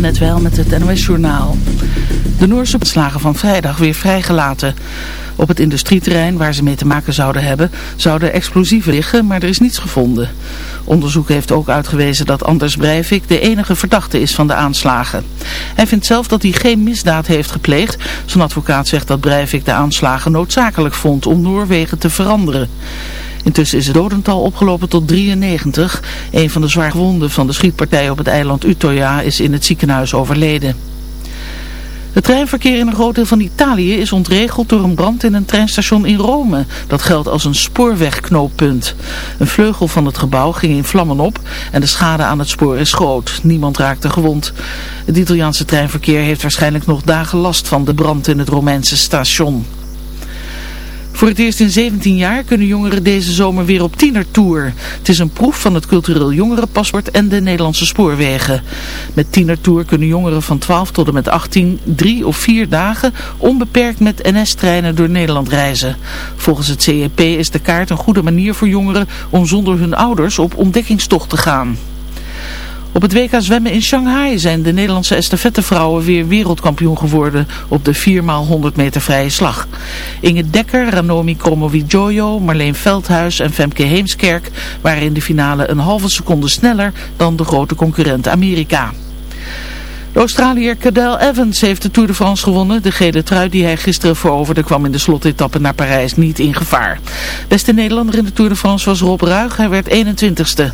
net wel met het NOS Journaal. De Noorse beslagen van vrijdag weer vrijgelaten. Op het industrieterrein waar ze mee te maken zouden hebben, zouden explosieven liggen, maar er is niets gevonden. Onderzoek heeft ook uitgewezen dat Anders Breivik de enige verdachte is van de aanslagen. Hij vindt zelf dat hij geen misdaad heeft gepleegd. Zijn advocaat zegt dat Breivik de aanslagen noodzakelijk vond om Noorwegen te veranderen. Intussen is het dodental opgelopen tot 93. Een van de zwaargewonden van de schietpartij op het eiland Utoya is in het ziekenhuis overleden. Het treinverkeer in een groot deel van Italië is ontregeld door een brand in een treinstation in Rome. Dat geldt als een spoorwegknooppunt. Een vleugel van het gebouw ging in vlammen op en de schade aan het spoor is groot. Niemand raakte gewond. Het Italiaanse treinverkeer heeft waarschijnlijk nog dagen last van de brand in het Romeinse station. Voor het eerst in 17 jaar kunnen jongeren deze zomer weer op tienertour. Het is een proef van het cultureel jongerenpaspoort en de Nederlandse spoorwegen. Met tienertour kunnen jongeren van 12 tot en met 18 drie of vier dagen onbeperkt met NS-treinen door Nederland reizen. Volgens het CEP is de kaart een goede manier voor jongeren om zonder hun ouders op ontdekkingstocht te gaan. Op het WK zwemmen in Shanghai zijn de Nederlandse estafettevrouwen weer wereldkampioen geworden op de 4x100 meter vrije slag. Inge Dekker, Ranomi Kromowidjojo, Marleen Veldhuis en Femke Heemskerk waren in de finale een halve seconde sneller dan de grote concurrent Amerika. De Australiër Cadel Evans heeft de Tour de France gewonnen. De gele trui die hij gisteren veroverde kwam in de slotetappe naar Parijs niet in gevaar. Beste Nederlander in de Tour de France was Rob Ruig. Hij werd 21ste.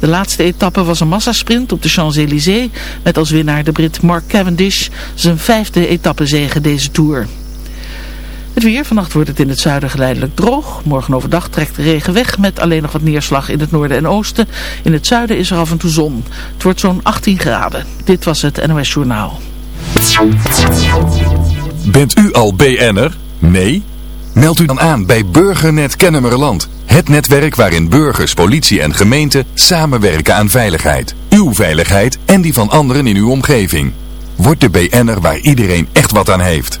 De laatste etappe was een massasprint op de Champs-Élysées. Met als winnaar de Brit Mark Cavendish. Zijn vijfde etappezege deze Tour. Het weer, vannacht wordt het in het zuiden geleidelijk droog. Morgen overdag trekt de regen weg met alleen nog wat neerslag in het noorden en oosten. In het zuiden is er af en toe zon. Het wordt zo'n 18 graden. Dit was het NOS Journaal. Bent u al BN'er? Nee? Meld u dan aan bij Burgernet Kennemerland. Het netwerk waarin burgers, politie en gemeente samenwerken aan veiligheid. Uw veiligheid en die van anderen in uw omgeving. Word de BN'er waar iedereen echt wat aan heeft.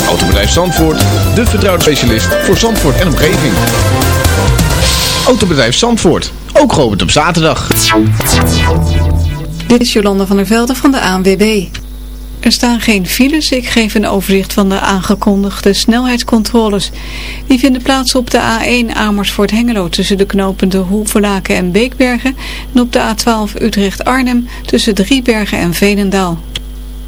Autobedrijf Zandvoort, de vertrouwde specialist voor Zandvoort en omgeving. Autobedrijf Zandvoort, ook geopend op zaterdag. Dit is Jolanda van der Velde van de ANWB. Er staan geen files. Ik geef een overzicht van de aangekondigde snelheidscontroles. Die vinden plaats op de A1 Amersfoort-Hengelo tussen de knooppunten Hoevelaken en Beekbergen. En op de A12 Utrecht-Arnhem tussen Driebergen en Veenendaal.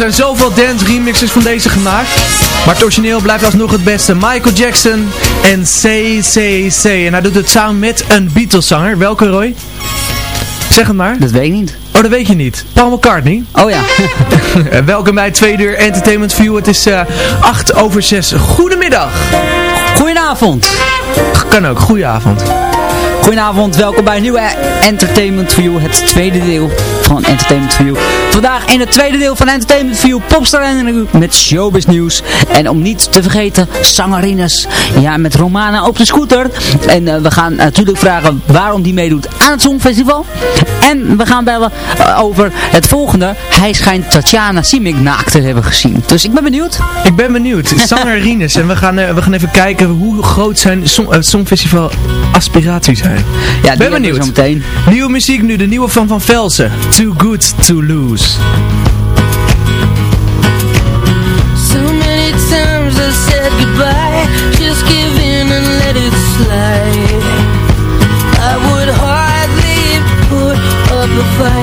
Zijn zoveel dance remixes van deze gemaakt. Maar het origineel blijft alsnog het beste. Michael Jackson en CCC. En hij doet het samen met een Beatles zanger. Welke Roy? Zeg het maar. Dat weet ik niet. Oh, dat weet je niet. Paul McCartney. Oh ja. Eh, Welkom bij Tweede Uur Entertainment View. Het is eh 8 over 6. Goedemiddag. Goedenavond. Kan ook. Goedenavond. Goedenavond, welkom bij een nieuwe Entertainment View, het tweede deel van Entertainment View. Vandaag in het tweede deel van Entertainment View, Popstar en met showbiz nieuws. En om niet te vergeten, zangerines. Ja, met Romana op de scooter. En eh, we gaan natuurlijk vragen waarom die meedoet aan het Songfestival. En we gaan bellen eh, over het volgende. Hij schijnt Tatjana Simic naakt te hebben gezien. Dus ik ben benieuwd. Ik ben benieuwd. Sanger Rinus. En we gaan, eh, we gaan even kijken hoe groot zijn song, Songfestival aspiraties zijn. Ja, ben benieuwd. Zo meteen. Nieuwe muziek nu, de nieuwe van Van Velsen. Too Good To Lose. So many times I said goodbye Just give in and let it slide I would hardly put up a fight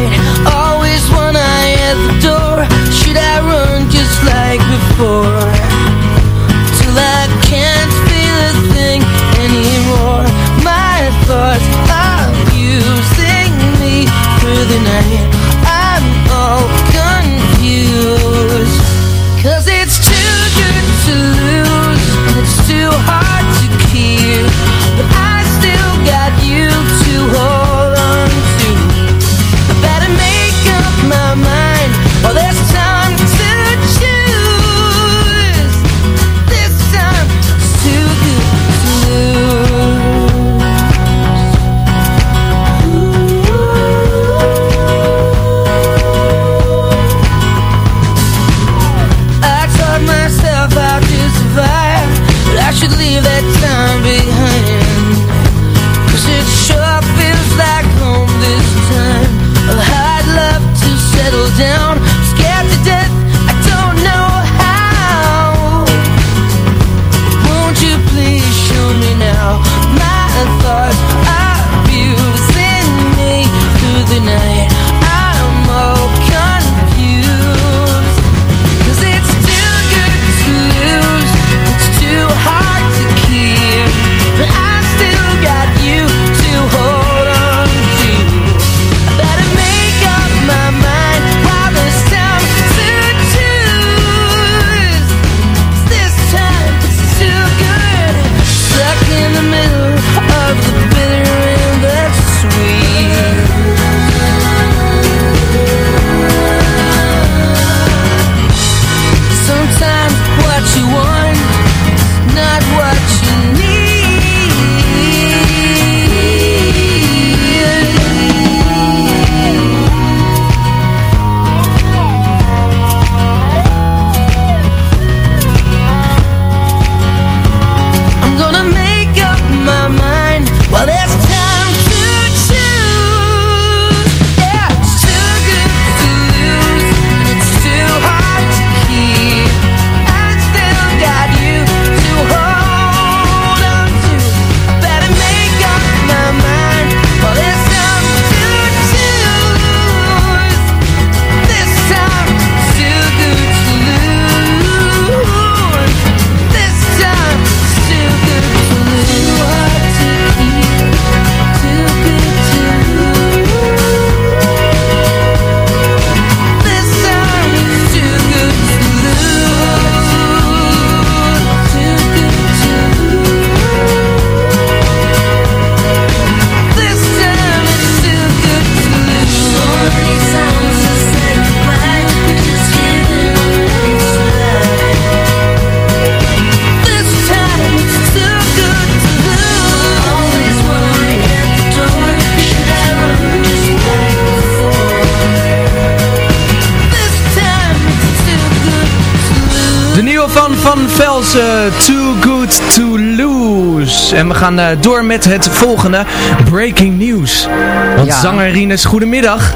Too Good To Lose. En we gaan eh, door met het volgende, Breaking News. Want Ja. zanger Rinus, goedemiddag.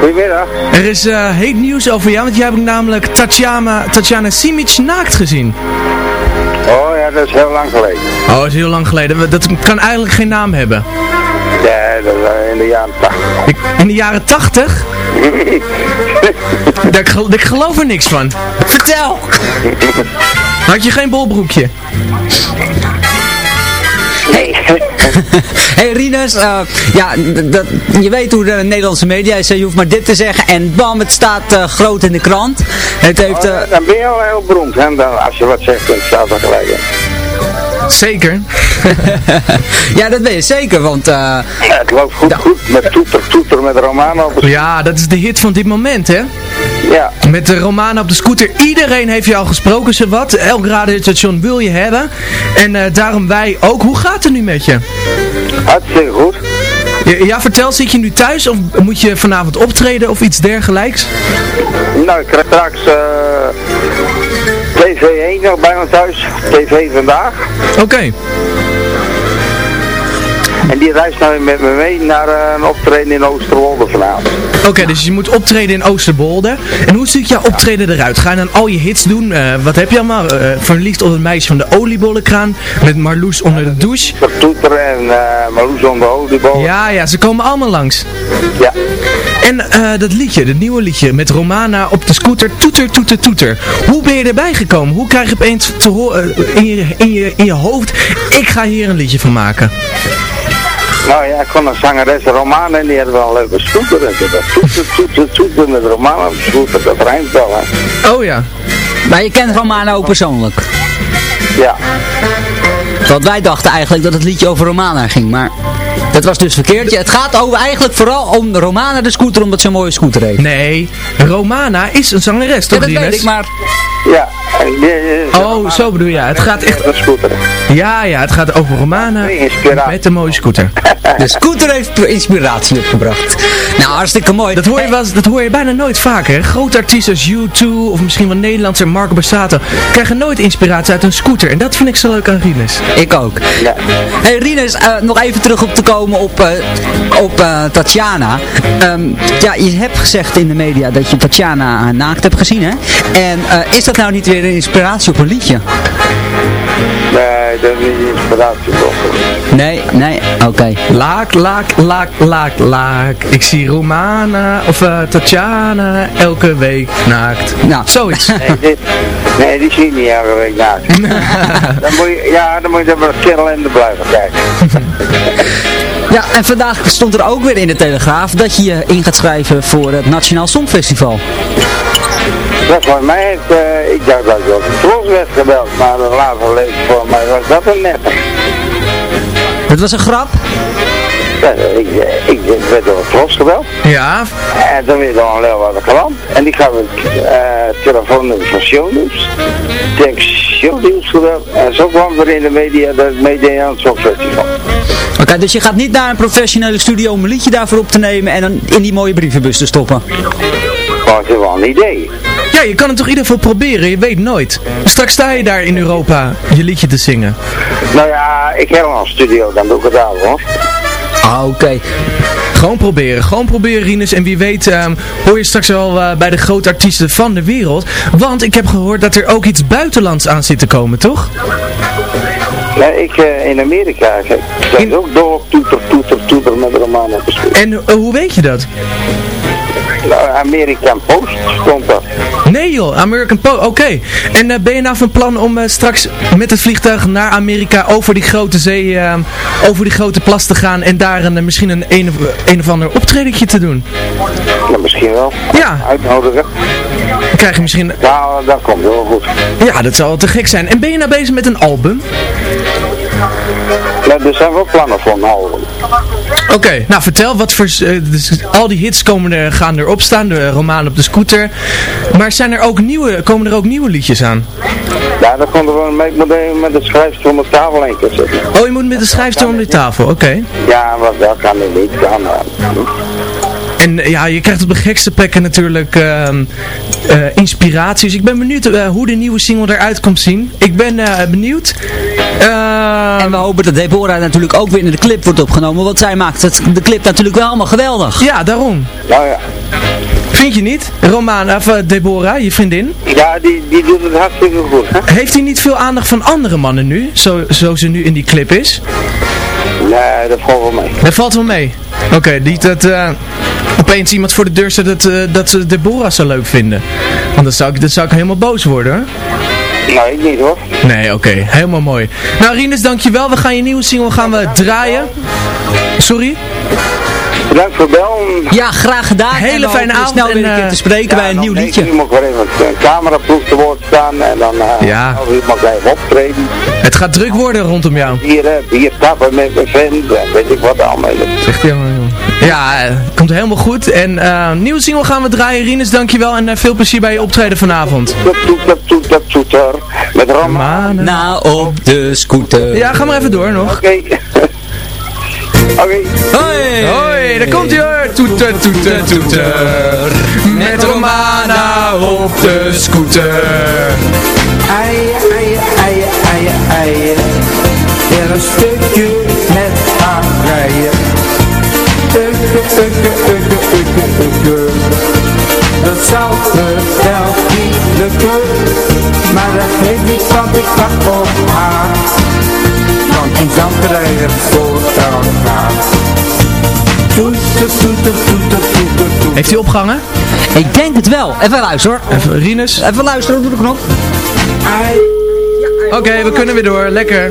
Goedemiddag. Er is eh, heet nieuws over jou, want jij hebt namelijk Tatjana, Tatjana Simic naakt gezien. Oh ja, dat is heel lang geleden. Oh, dat is heel lang geleden. Dat kan eigenlijk geen naam hebben. Ja, dat was in de jaren 80. Ik- In de jaren 80? ik, gel- ik geloof er niks van. Vertel! Had je geen bolbroekje? Hey Rinus, eh, ja, dat, je weet hoe de Nederlandse media is, je hoeft maar dit te zeggen en bam, het staat eh, groot in de krant. Het heeft, eh, Dan ben je al heel beroemd, hè? Dan, als je wat zegt, dan staat er gelijk in. Zeker. ja, dat weet je zeker, want Ja, het loopt goed, goed met toeter, toeter met Romano Ja, dat is de hit van dit moment, hè? Ja, Met de Romana op de scooter. Iedereen heeft je al gesproken, ze wat. Elk radiostation wil je hebben. En eh, daarom wij ook. Hoe gaat het nu met je? hartstikke goed. Ja, ja, vertel, zit je nu thuis of moet je vanavond optreden of iets dergelijks? Nou, ik krijg straks eh TV1 nog bij me thuis. TV vandaag. Oké. En die reist nou met me mee naar eh, een optreden in Oosterwolde vanavond. Oké, dus je moet optreden in Oosterbolde. En hoe ziet jouw optreden eruit? Ga je dan al je hits doen? Eh, wat heb je allemaal? Eh, verliefd op het meisje van de oliebollenkraan. Met Marloes onder de douche. Toeter, toeter en Marloes on de oliebol. Ja, ja, ze komen allemaal langs. Ja. En dat liedje, dat nieuwe liedje met Romana op de scooter, toeter, toeter, toeter. Hoe ben je erbij gekomen? Hoe krijg je opeens te horen in, je, in, je, in je hoofd, ik ga hier een liedje van maken? Nou ja, ik kon een zangeres Romana en die had wel een leuke scooter. En dat toeter, toeter, toeter met Romana op de scooter, dat rijmt wel hè. Oh ja. maar je kent Romana ook persoonlijk. Ja. Want wij dachten eigenlijk dat het liedje over Romana ging, maar dat was dus verkeerd. Ja, het gaat over eigenlijk vooral om Romana de scooter, omdat ze een mooie scooter heeft. Nee, Romana is een zangeres, Ja, toch dat weet ik, maar Ja. Oh, zo bedoel je. Het gaat echt... Een scooter. Ja, ja, het gaat over Romana met een mooie scooter. de scooter heeft inspiratie opgebracht. Nou, hartstikke mooi. Dat hoor je, wel, dat hoor je bijna nooit vaker. Grote artiesten als U2 of misschien wel Nederlandse Marco Borsato krijgen nooit inspiratie uit een scooter. En dat vind ik zo leuk aan Rinus. Ik ook. Ja. Hey Rinus, eh, nog even terug op te komen op, eh, op eh, Tatjana. Ehm, ja, je hebt gezegd in de media dat je Tatjana naakt hebt gezien, hè? En eh, is dat nou niet weer een inspiratie op een liedje? Nee, dat is niet inspiratie toch. Nee, nee, oké. Laak, laak, laak, laak, laak. Ik zie Romana of eh, Tatjana elke week naakt. Nou. Zoiets. Nee, dit, nee, die zie je niet elke week naakt. dan moet je, ja, dan moet je maar kerel in de blijven kijken. Ja, en vandaag stond er ook weer in de Telegraaf dat je je in gaat schrijven voor het Nationaal Songfestival. Dat voor mij heeft, eh, ik dacht dat ik de Tros werd gebeld, maar later leek voor mij was dat een net. Dat was een grap. Ja, ik, eh, ik werd door de Tros gebeld Ja, en dan weer door een Leeuwarden klant en die gaf het uh, telefoonnummer van Shownieuws. Ik Shownieuws gebeld en zo kwam er in de media dat ik meedeed aan het Songfestival. Oké, dus je gaat niet naar een professionele studio om een liedje daarvoor op te nemen en dan in die mooie brievenbus te stoppen. Is wel een idee. ja, je kan het toch in ieder geval proberen. Je weet nooit. Straks sta je daar in Europa je liedje te zingen. Nou ja, ik heb al een studio, dan doe ik het daar hoor. Ah, oké. Gewoon proberen, gewoon proberen Rinus. En wie weet ehm, hoor je straks wel eh, bij de grote artiesten van de wereld. Want ik heb gehoord dat er ook iets buitenlands aan zit te komen, toch? Nee, ik eh, in Amerika, dat In- ook door toeter, toeter, toeter met de stoel. En eh, hoe weet je dat? American Post stond dat. Nee joh, American Po, oké. En eh, ben je nou van plan om eh, straks met het vliegtuig naar Amerika over die grote zee, ehm, over die grote plas te gaan en daar een, eh, misschien een, een, of, een of ander optredentje te doen? Nou, misschien wel. Ja, Uitnodigen. dan krijg je misschien... Nou, dat komt wel goed. Ja, dat zou wel te gek zijn. En ben je nou bezig met een album? Ja, er zijn wel plannen voor album. Oké, nou vertel, wat voor, eh, dus al die hits komen er, gaan erop staan, de roman op de scooter. Maar zijn er ook nieuwe, komen er ook nieuwe liedjes aan? Ja, dan komt er wel mee. Met de schrijfster om de tafel heen zitten. Oh, je moet met de schrijfster om de tafel, oké. Ja, wat dat kan er niet. Kan, eh, En eh, ja, je krijgt op de gekste plekken natuurlijk ehm eh, inspiratie. Dus ik ben benieuwd hoe de nieuwe single eruit komt zien. Ik ben benieuwd. Ehm, En we hopen dat Deborah natuurlijk ook weer in de clip wordt opgenomen, want zij maakt het, de clip natuurlijk wel allemaal geweldig. ja, daarom. nou ja. Vind je niet? Roman, of eh, Deborah, je vriendin. Ja, die, die doet het hartstikke goed. Hè? Heeft hij niet veel aandacht van andere mannen nu? Zo, zo ze nu in die clip is? Nee, dat valt wel mee. Dat valt wel mee. Oké, niet dat... eh, opeens iemand voor de deur zet dat, eh, dat ze Deborah zo leuk vinden. Want dan zou ik, dan zou ik helemaal boos worden hoor. Nee, ik niet hoor. Nee, oké. Helemaal mooi. Nou, Rinus, dankjewel. We gaan je nieuwe single gaan we draaien. Sorry? Bedankt voor bel. Ja, graag gedaan. Hele En fijne avond snel weer een en, keer eh, te spreken bij een nieuw liedje. Nu ik weer even een cameraploeg te woord staan en dan uh, Ja. mag even optreden. Het gaat druk worden rondom jou. Bier, eh, bier tappen met mijn vent en weet ik wat allemaal. Zegt hij helemaal, joh. Ja, komt helemaal goed. En eh nieuwe single gaan we draaien. Rinus, dankjewel. En eh, veel plezier bij je optreden vanavond. Met Rama. Manen. Nou, op de scooter. Ja, ga maar even door nog. Oké. Oké. Hoi! Hoi, daar komt hij hoor. Toeter, toeter, toeter. Met Romana op de scooter. Eien, eien, eien, eien, eien. Weer een stukje Ukke, ukke, ukke, ukke, ukke. Dat niet lukken. Maar dat geeft niet, want ik wacht op haar. Want een zandrijder voor elkaar. Toeter, toeter, toeter, toeter, toeter. Heeft hij opgehangen? Ik denk het wel. Even luisteren hoor. Even Rinus. Even luisteren op de knop. Oké, we kunnen weer door. Lekker.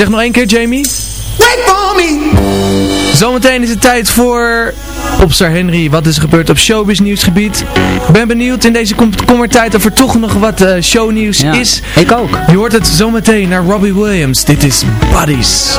Zeg nog één keer, Jamie. wait for me. Zometeen is het tijd voor Popstar Henry. Wat is er gebeurd op showbiz nieuwsgebied? Ik ben benieuwd in deze kom kommertijd of er toch nog wat eh, shownieuws Ja, is. ik ook. Je hoort het zometeen naar Robbie Williams. Dit is Buddies.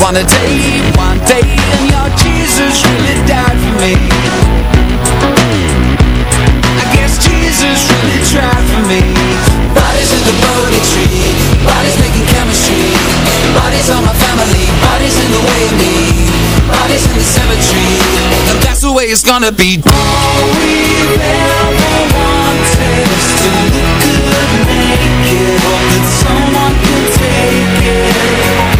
One a day, one day, and your Jesus really died for me. I guess Jesus really tried for me. Bodies in the Bodhi tree, bodies making chemistry. Bodies on my family, bodies in the way of me. Bodies in the cemetery, and that's the way it's gonna be. All we ever wanted is to look good naked. Hope that someone can take it.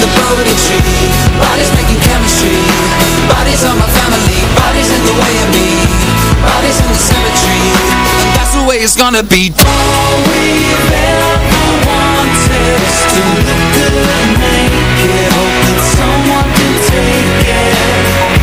the Bodhi tree. Bodies making chemistry. Bodies on my family. Bodies in the way of me. Bodies in the cemetery. And that's the way it's gonna be. All we've ever wanted is to look good naked. Hope that someone can take it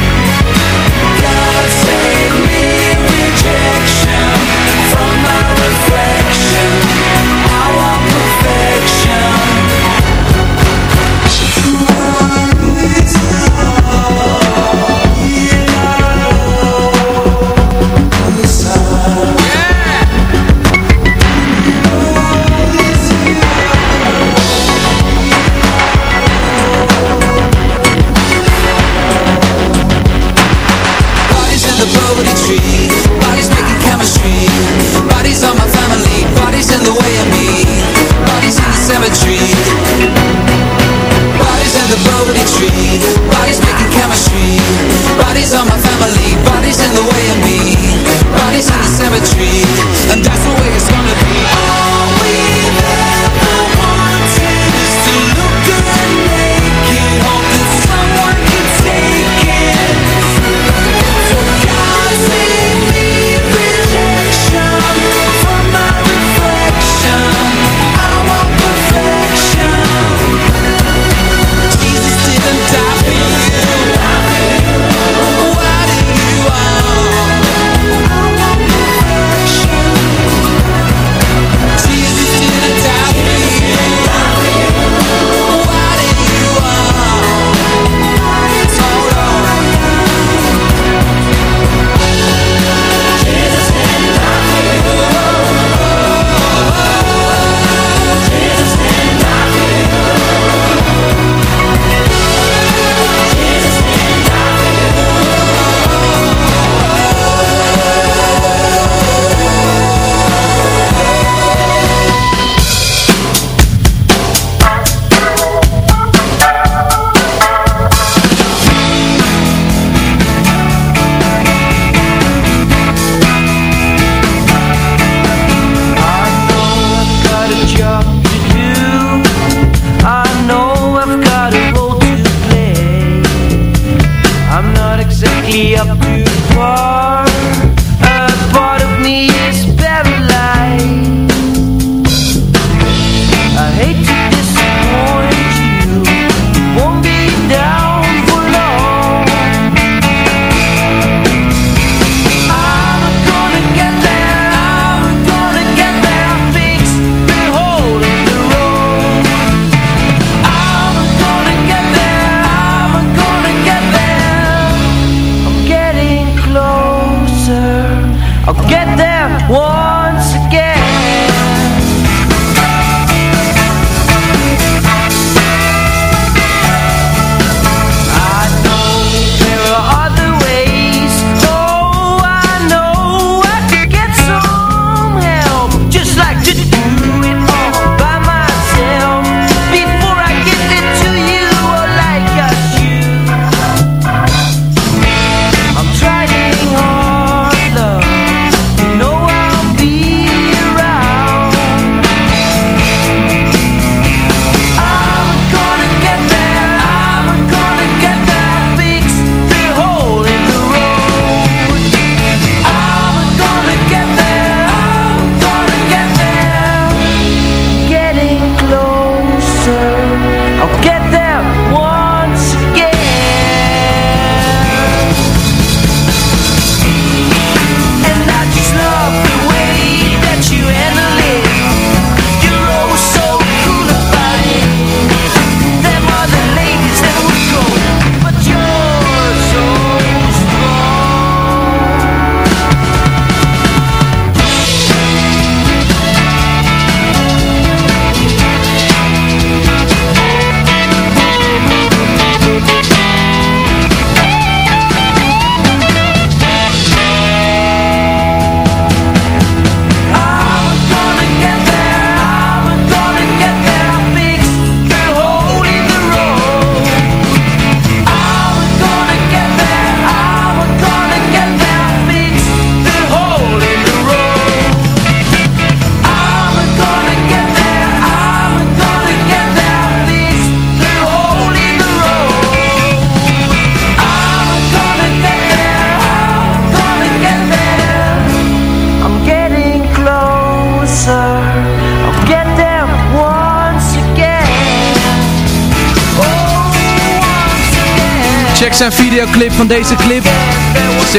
videoclip van deze clip.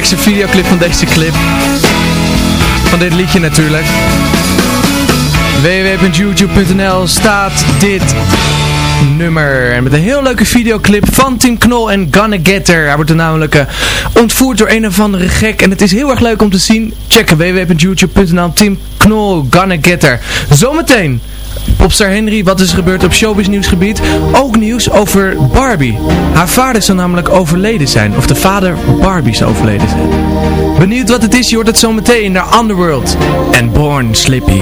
Zijn videoclip van deze clip. Van dit liedje natuurlijk. www.youtube.nl staat dit nummer. En met een heel leuke videoclip van Tim Knol en Gonna Get Her. Hij wordt namelijk eh, ontvoerd door een of andere gek. En het is heel erg leuk om te zien. Check www.youtube.nl Tim Knol, Gonna Get Her. Zometeen. Popstar Henry, wat is er gebeurd op showbiz nieuwsgebied? Ook nieuws over Barbie. Haar vader zou namelijk overleden zijn. Of de vader Barbie zou overleden zijn. Benieuwd wat het is? Je hoort het zometeen naar Underworld. En Born Slippy.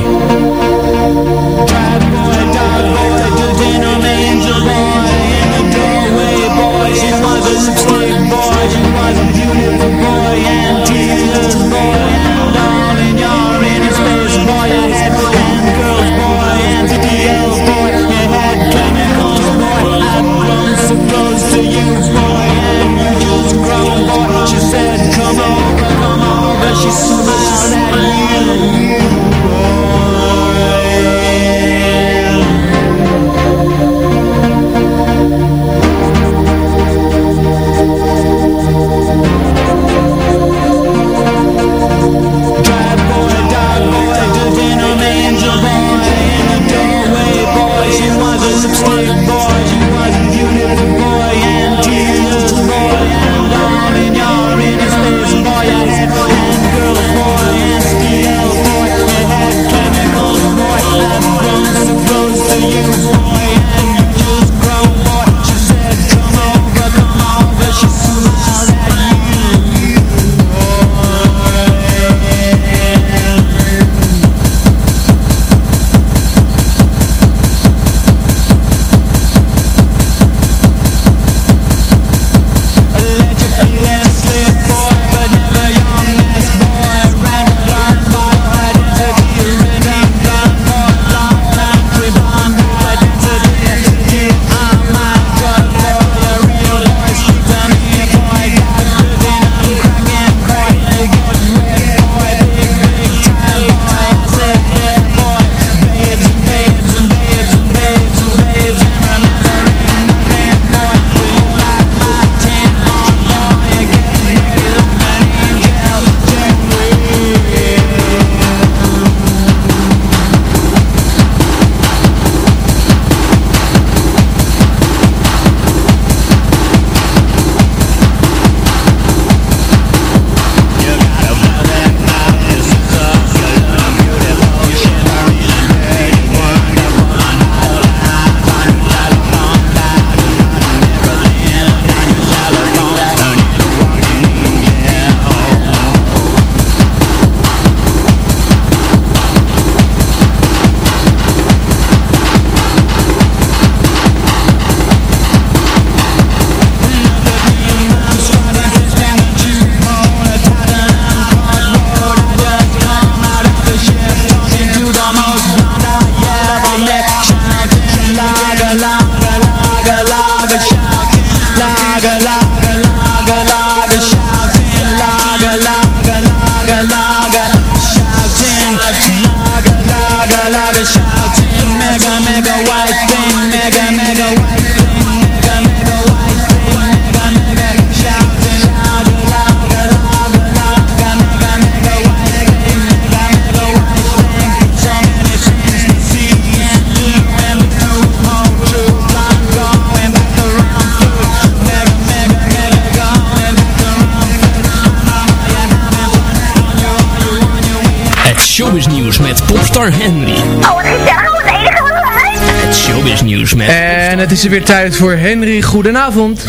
Is er weer tijd voor Henry. Goedenavond.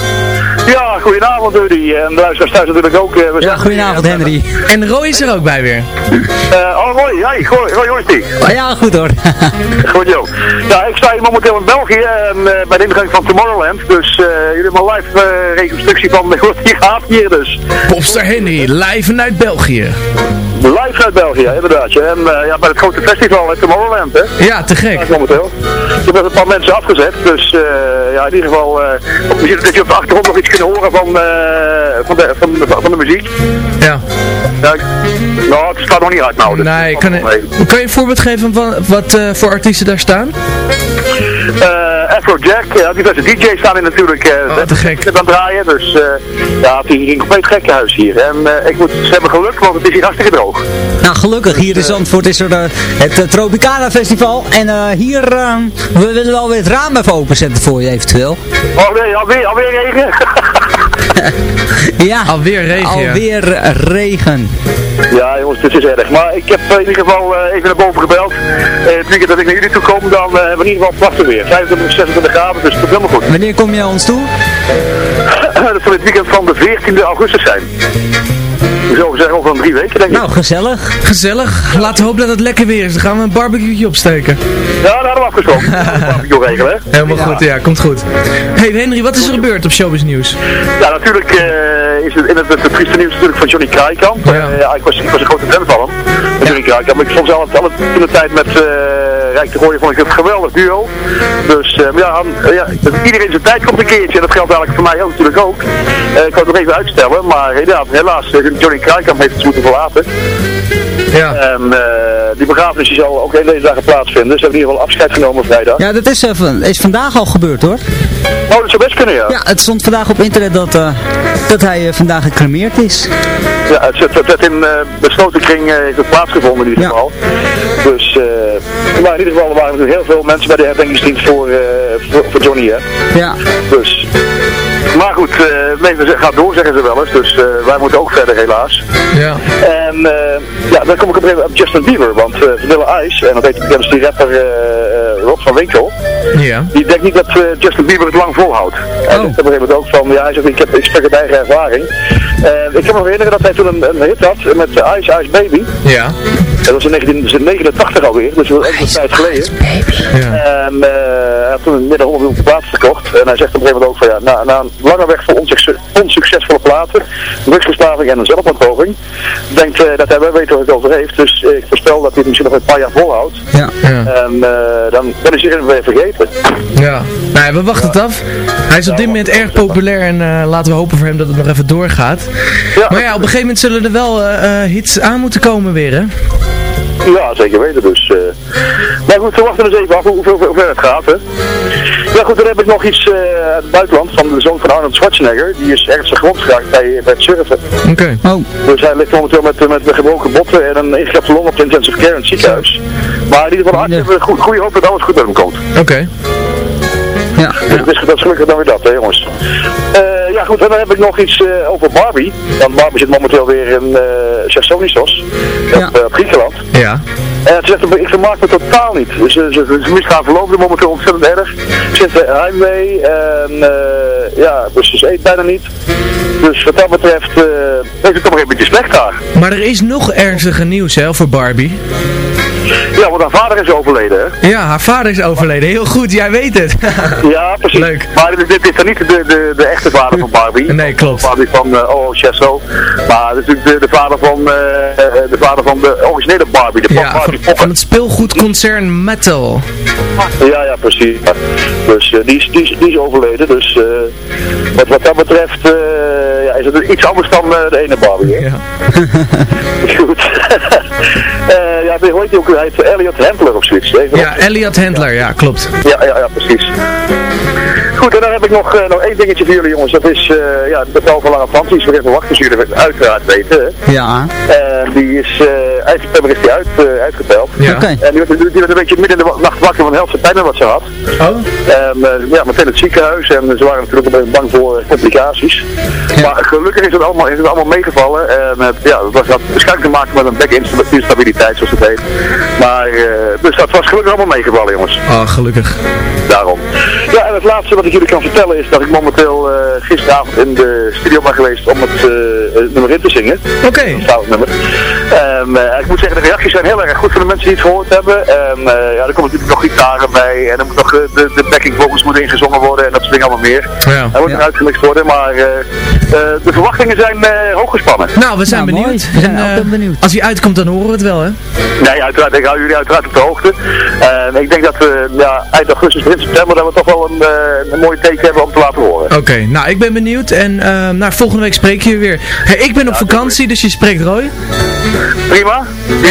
Ja, goedenavond Rudy. En de luisteraars thuis natuurlijk ook. eh, We Ja, zijn- goedenavond Henry. En Roy is er ook bij weer. Eh, oh Roy, hey, Roy, Roy, hoe is die? Oh, ja, goed hoor. Goed joh. Ja, ik sta hier momenteel in België en, eh, bij de ingang van Tomorrowland. Dus eh jullie hebben een live reconstructie van wat hier gaat hier dus. Popstar Henry, live vanuit België. Live uit België, inderdaad. ja. En eh, ja, bij het grote festival in Tomorrowland, hè. Ja, te gek. Momenteel. Er hebben een paar mensen afgezet, dus eh, ja, in ieder geval, ziet dat je op de achtergrond nog iets kunt horen van, van, de, van, de, van de muziek. Ja. Ja, ik- nou, het staat nog niet uit nou. dus- Nee, kan, kan je een voorbeeld geven van wat voor artiesten daar staan? Eh Afrojack, ja, diverse DJ's staan hier natuurlijk eh te gek. aan draaien. Dus eh, ja, het is hier een compleet gekkenhuis hier. En eh, ik moet, ze hebben geluk, want het is hier hartstikke droog. Nou, gelukkig. Hier in Zandvoort is er eh, het uh, Tropicana Festival. En eh, hier, eh, we willen wel weer het raam even openzetten voor je eventueel. Oh nee, alweer, alweer regen? Ja. Alweer regen. Alweer regen. Ja jongens, het is erg. Maar ik heb eh, in ieder geval eh, even naar boven gebeld. Eh, het weekend dat ik naar jullie toe kom, dan eh, hebben we in ieder geval prachtig weer. 25, 26 graden, dus het komt helemaal goed. Wanneer kom je naar ons toe? dat zal het weekend van de 14e augustus zijn. Zou zeggen over een drie weken denk ik. Nou, gezellig. Gezellig. Laten we hopen dat het lekker weer is. Dan gaan we een barbecue opsteken. Ja, daar hadden we afgesproken. Barbecue regelen, hè? Helemaal goed, ja. Komt goed. Hey Henry, wat is er gebeurd op Showbiz Nieuws? Ja, natuurlijk eh, is het in het, het, het trieste nieuws natuurlijk van Johnny Kraaikamp. Ja. Eh, ja, ik, was, ik was een grote fan van hem. Van Johnny Kraaikamp. Ik vond ze altijd, toen de tijd met eh Rijk de Gooien vond ik het een geweldig duo. Dus eh, maar ja, ja, iedereen zijn tijd komt een keertje. En dat geldt eigenlijk voor mij ook natuurlijk ook. Eh, ik wou het nog even uitstellen. Maar ja, helaas, eh, Johnny Kraaikamp heeft het moeten verlaten. Ja. En eh, die begrafenis die zal ook in deze dagen plaatsvinden. Ze hebben in ieder geval afscheid genomen vrijdag. Ja, dat is, van- is vandaag al gebeurd hoor. Oh, dat zou best kunnen, ja. Ja, het stond vandaag op internet dat, dat hij vandaag gecremeerd is. Ja, het, het, in besloten kring heeft het plaatsgevonden in ieder Ja. geval. Dus, eh, maar ieder geval waren er natuurlijk heel veel mensen bij de herdenkingsdienst voor, eh, voor, voor Johnny, hè. Ja. Dus, maar goed, eh het leven gaat door, zeggen ze wel eens. Dus eh, wij moeten ook verder, helaas. Ja. En eh, ja, dan kom ik op op Justin Bieber, want uh, Vanilla Ice, en dat heet dat is die rapper eh, eh, Rob van Winkel, Ja. die denkt niet dat eh, Justin Bieber het lang volhoudt. Hij zegt op een gegeven moment ook van, ja, hij zegt, ik, heb, ik spreek uit eigen ervaring. En ik kan me herinneren dat hij toen een, een hit had met eh, Ice Ice Baby. Ja. Dat was in 1989 alweer, dus dat echt een tijd geleden. Ja. En eh, hij had toen dan 100 miljoen platen gekocht. En hij zegt op een gegeven moment ook van ja, na, na een lange weg voor onsucces, onsuccesvolle platen, drugsverslaving en een zelfmoordpoging, denkt eh, dat hij wel weet waar het over heeft. Dus ik voorspel dat hij het misschien nog een paar jaar volhoudt. Ja. Ja. En eh, dan, dan is hij weer vergeten. Ja. Nou ja, we wachten het af. Hij is op dit moment erg populair en eh, laten we hopen voor hem dat het nog even doorgaat. Ja, Maar ja, op een gegeven moment zullen er wel hits aan moeten komen weer, hè? Ja, zeker weten dus. eh. Maar goed, we wachten dus even af hoe, hoe, hoe ver het gaat. Hè. Ja goed, dan heb ik nog iets eh, uit het buitenland van de zoon van Arnold Schwarzenegger. Die is ergens gewond geraakt bij, bij het surfen. Oké. Oh. Dus hij ligt momenteel met, met gebroken botten en een ingegrapte long op de intensive care in het ziekenhuis. Maar in ieder geval, we goed, goede hoop dat alles goed met hem komt. Oké. Ja. Dus dat is, dat is gelukkig dan weer dat, hè jongens. Eh, ja goed, en dan heb ik nog iets eh, over Barbie. Want Barbie zit momenteel weer in uh, Chersonissos, Ja. op, eh, op Griekenland. Ja. En het zegt, ik vermaak me totaal niet. Dus ze, ze, ze momenteel ontzettend erg. Ze zitten heimwee en uh, ja, dus ze eet bijna niet. Dus wat dat betreft uh, heeft het toch nog een beetje slecht daar. Maar er is nog ernstiger nieuws, hè, voor Barbie. Ja, want haar vader is overleden, hè? Ja, haar vader is overleden. Heel goed, jij weet het. ja, precies. Leuk. Maar dit, dit is dan niet de, de, de echte vader van Barbie. Nee, klopt. De vader van uh, Oh Chesso. Maar dit is natuurlijk de, de vader van uh, de vader van de originele Barbie. De ja, Barbie van, van het speelgoedconcern Metal. Ja, ja, precies. Dus uh, die, is, die, is, die is overleden. Dus wat, wat dat betreft ja, is het iets anders dan de ene Barbie. Hè? Ja. Goed. ja, hoe heet hij ook? Hij heet Elliot Handler of zoiets. Even ja, Elliot Handler, ja, klopt. Ja, ja, ja, precies. Goed, en dan heb ik nog, uh, nog één dingetje voor jullie jongens. Dat is uh, ja, de van Lange Frans. Die is weer even wachten, jullie uiteraard weten. Hè? Ja. En die is, uh, september is die uit, uitgeteld. Ja. Okay. En die werd, die werd een beetje midden in de nacht wakker van de helft pijn wat ze had. Oh. En ja, meteen het ziekenhuis. En ze waren natuurlijk een beetje bang voor complicaties. Ja. Maar gelukkig is het allemaal, is het allemaal meegevallen. En ja, dat had waarschijnlijk te maken met een bekinstabiliteit, zoals het heet. Maar, dus dat was gelukkig allemaal meegevallen jongens. Oh, gelukkig. Daarom. Ja, en het laatste wat ik jullie kan vertellen is dat ik momenteel uh, gisteravond in de studio ben geweest om het, het nummer in te zingen. Oké. Okay. Het nummer. Um, uh, ik moet zeggen, de reacties zijn heel erg goed voor de mensen die het gehoord hebben. En ja, er komen natuurlijk nog gitaren bij en er moet nog de, de backing vocals moeten ingezongen worden en dat soort dingen allemaal meer. Ja. Er moet ja. nog uitgemixt worden, maar de verwachtingen zijn eh, hoog gespannen. Nou, we zijn Nou, benieuwd. We zijn En, ook eh, benieuwd. Als hij uitkomt, dan horen we het wel, hè? Nee, uiteraard. Ik hou jullie uiteraard op de hoogte. En ik denk dat we ja, eind augustus, begin september, dat we toch wel een, eh, een mooie teken hebben om te laten horen. Oké, nou, ik ben benieuwd. En eh, nou, volgende week spreek je weer. Hey, ik ben op vakantie, dus je spreekt Roy. Prima.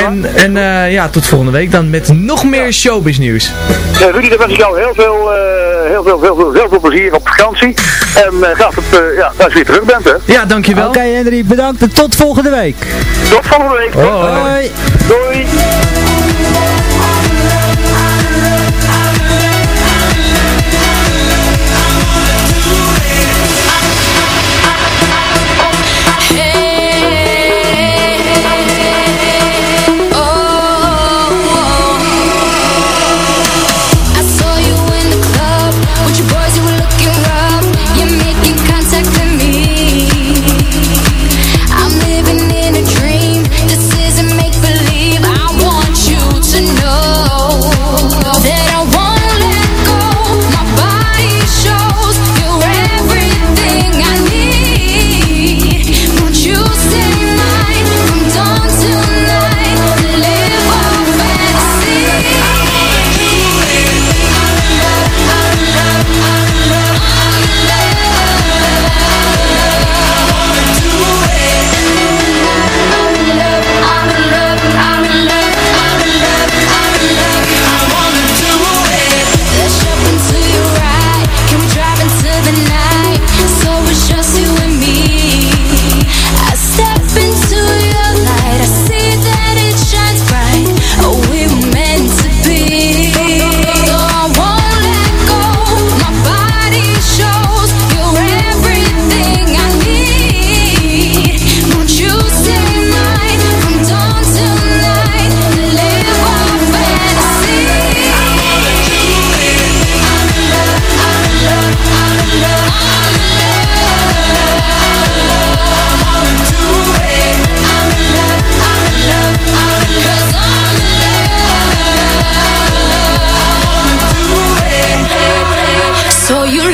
En, en eh, ja, tot volgende week dan met nog meer showbiz nieuws. Eh, Rudy, dan wens ik jou heel veel, eh, heel veel, heel veel, heel veel plezier op vakantie. En uh, graag dat, eh, ja, als je weer terug bent, hè. Ja, dankjewel. Oké Henry, bedankt en tot volgende week. Tot volgende week. Hoi. Doei. So you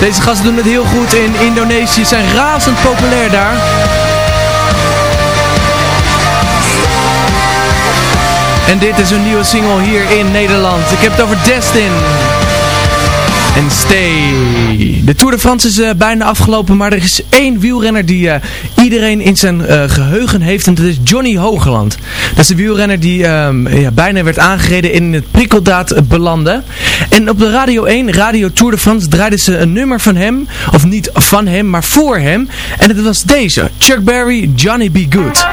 Deze gasten doen het heel goed in Indonesië, zijn razend populair daar. En dit is een nieuwe single hier in Nederland. Ik heb het over Destin. En Stay. De Tour de France is eh, bijna afgelopen, maar er is één wielrenner die eh, iedereen in zijn eh, geheugen heeft. En dat is Johnny Hogeland. Dat is de wielrenner die ehm, ja, bijna werd aangereden in het prikkeldaad belanden. En op de Radio 1, Radio Tour de France, draaiden ze een nummer van hem. Of niet van hem, maar voor hem. En het was deze. Chuck Berry, Johnny Be Good.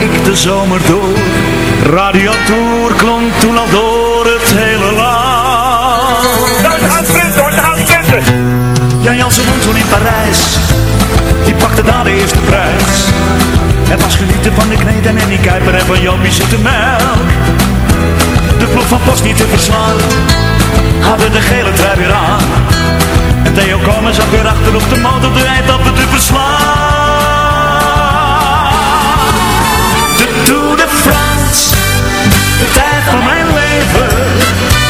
Ik de zomer door. Radio Tour klonk toen al door het hele land. Gaan sprinten hoor, ze gaan sprinten. Jan Jansen woont toen in Parijs, die pakte daar de eerste prijs. Het was genieten van de kneed en die Kuiper en van Jopie zoete melk. De ploeg van Post niet te verslaan, hadden de gele trui weer aan. En Theo Komen zat weer achter op de motor de eindappen te verslaan. Tour de France, de tijd van mijn leven.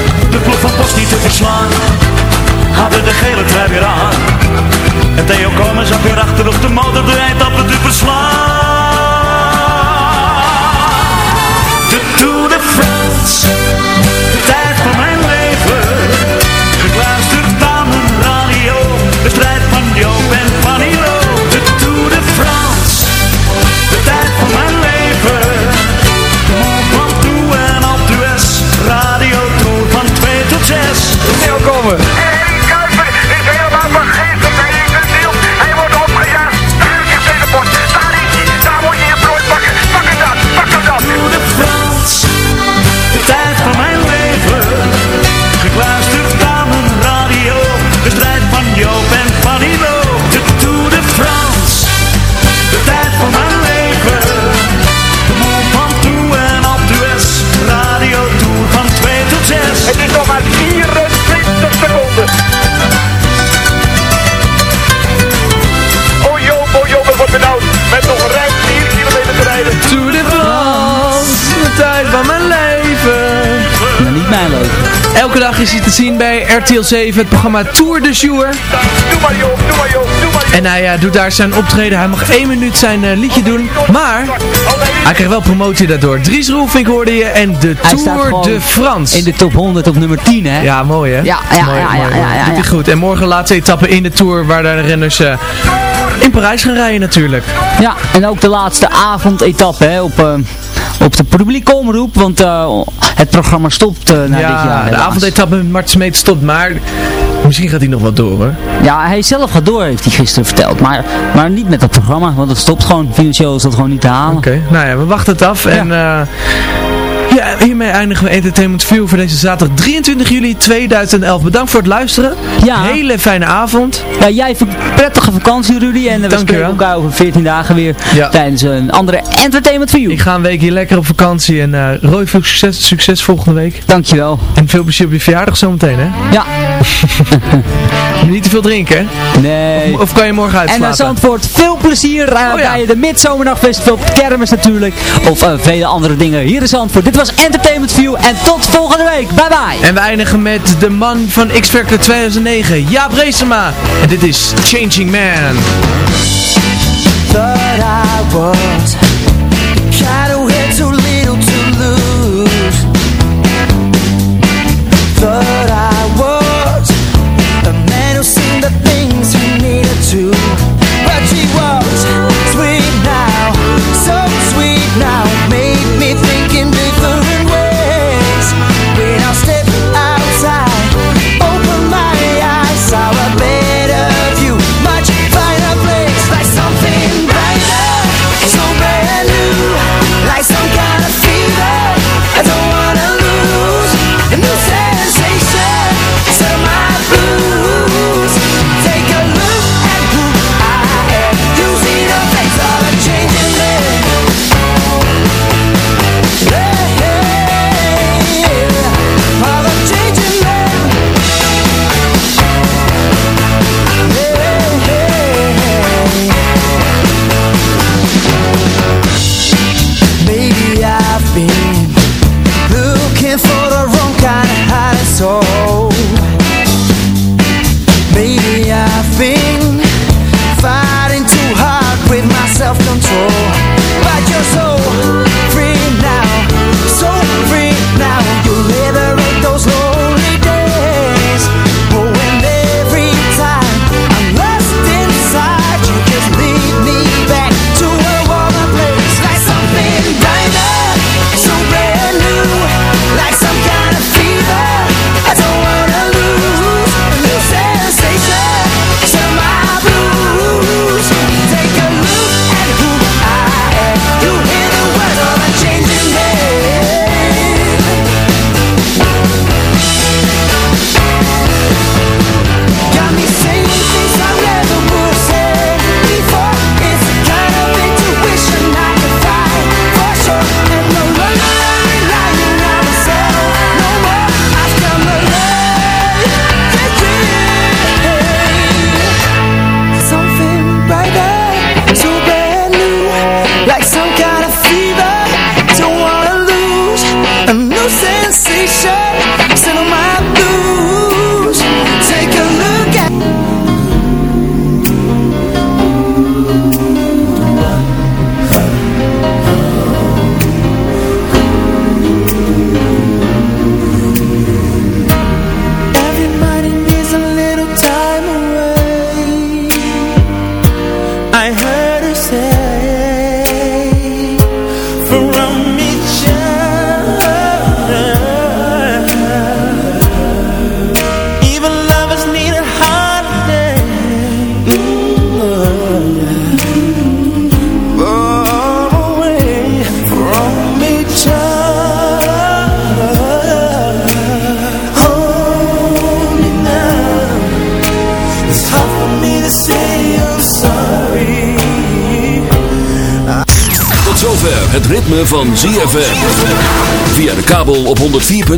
Slaan. Hadden de gele trui weer aan. En Theo Komen zat weer achter op de motor de eindappen te verslaan. De Tour de France, de tijd van mijn leven. Gekluisterd aan mijn radio, de strijd van Joop en van Theo te zien bij RTL 7, het programma Tour de Jour. En hij eh, doet daar zijn optreden. Hij mag één minuut zijn eh, liedje doen. Maar hij krijgt wel promotie daardoor. Dries Roelvink hoorde je en de Hij Tour de France. In de top 100 op nummer 10, hè? Ja, mooi hè? Ja, ja, Mooi, ja, mooi, ja, mooi. ja, ja, goed. En morgen laatste etappe in de Tour waar de renners eh, in Parijs gaan rijden natuurlijk. Ja, en ook de laatste avondetappe hè, op, op de publieke omroep, want eh, het programma stopt eh na dit jaar. ja, de avondetappe met Mart Smeet stopt, maar misschien gaat hij nog wat door hoor. Ja, hij zelf gaat door, heeft hij gisteren verteld. Maar, maar niet met het programma, want het stopt gewoon. Financieel is dat gewoon niet te halen. Oké, nou ja, we wachten het af. En eh, hiermee eindigen we Entertainment View voor deze zaterdag 23 juli 2011. Bedankt voor het luisteren. Ja. Hele fijne avond. Ja, jij een prettige vakantie, Rudy. En we spreken elkaar over 14 dagen weer Ja. tijdens een andere Entertainment View. Ik ga een week hier lekker op vakantie. En eh Roy, veel succes, succes volgende week. Dankjewel. En veel plezier op je verjaardag zometeen, hè? Ja. Niet te veel drinken, hè? Nee. Of, of kan je morgen En uitslapen? naar Zandvoort, veel plezier uh, Oh ja. bij de Midzomernachtfestival, kermis natuurlijk. Of eh, vele andere dingen hier in Zandvoort. Dit was Entertainment View en tot volgende week. Bye bye. En we eindigen met de man van X Factor 2009, Jaap Reesema. En dit is Changing Man. Thought I was kind of had too little to lose. Thought